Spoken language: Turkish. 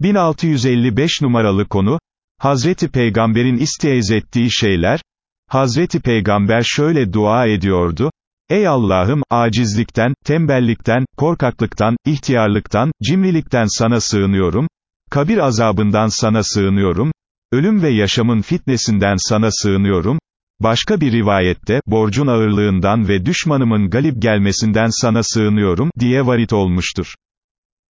1655 numaralı konu, Hazreti Peygamber'in isteyez ettiği şeyler, Hazreti Peygamber şöyle dua ediyordu, Ey Allah'ım, acizlikten, tembellikten, korkaklıktan, ihtiyarlıktan, cimrilikten sana sığınıyorum, kabir azabından sana sığınıyorum, ölüm ve yaşamın fitnesinden sana sığınıyorum, başka bir rivayette, borcun ağırlığından ve düşmanımın galip gelmesinden sana sığınıyorum, diye varit olmuştur.